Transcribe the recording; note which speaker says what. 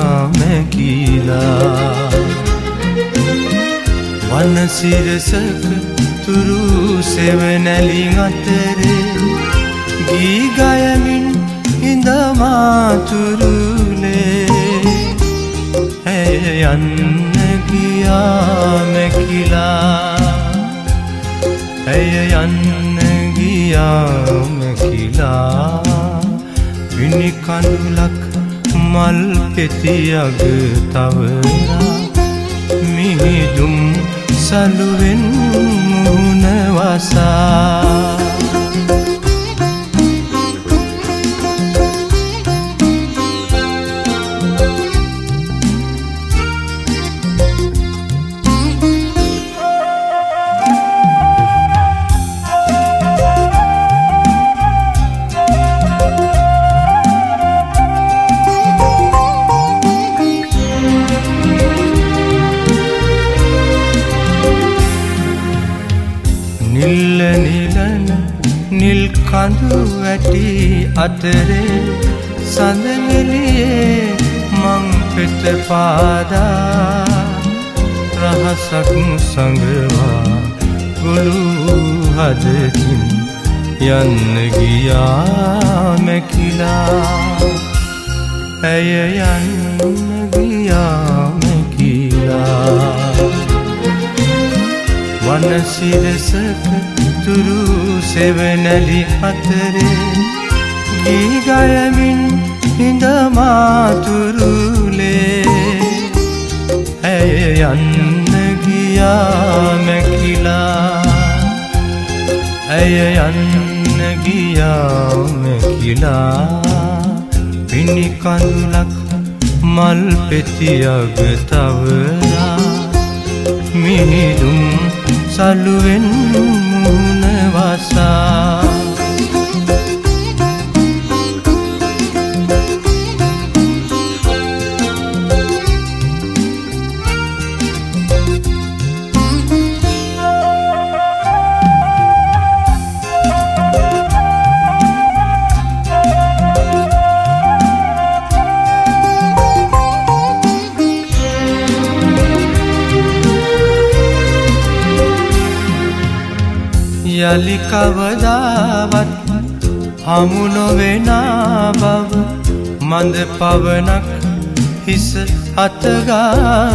Speaker 1: ගියා මැකිලා වනසිරසක තුරු සෙවනැලින් අතරේ ගීගයමින් හිඳමාතුරුලේ ඇය යන්න ගියා මැකිලා. ඇය යන්න ගියා මැකිලා. විනි කඳුලක් මල් පෙතියග තවරා මිහිදුම් සලුවෙන් මුණවසා නිල්ල නිලන නිල් කඳු වැටි අතරේ සඳගෙලියේ මං පෙත පාදා රහසක් සඟවා ගොළු හදකින් යන්න ගියා මැකිලා. ඇය යන්න ගියා මැකිලා. වනසිරසක තුරු සෙවනැලි අතරේ ගීගයමින් හිඳමාතුරුලේ ඇය යන්න ගියා මැකිලා. ඇය යන්න ගියා මැකිලා. පිණි කඳුලක් මල් පෙතියග තවරා. මිහිදුම් සලුවෙන් මුණවසා යලි කවදාවත් හමු නොවෙනා බව මඳ පවනක් හිස අතගා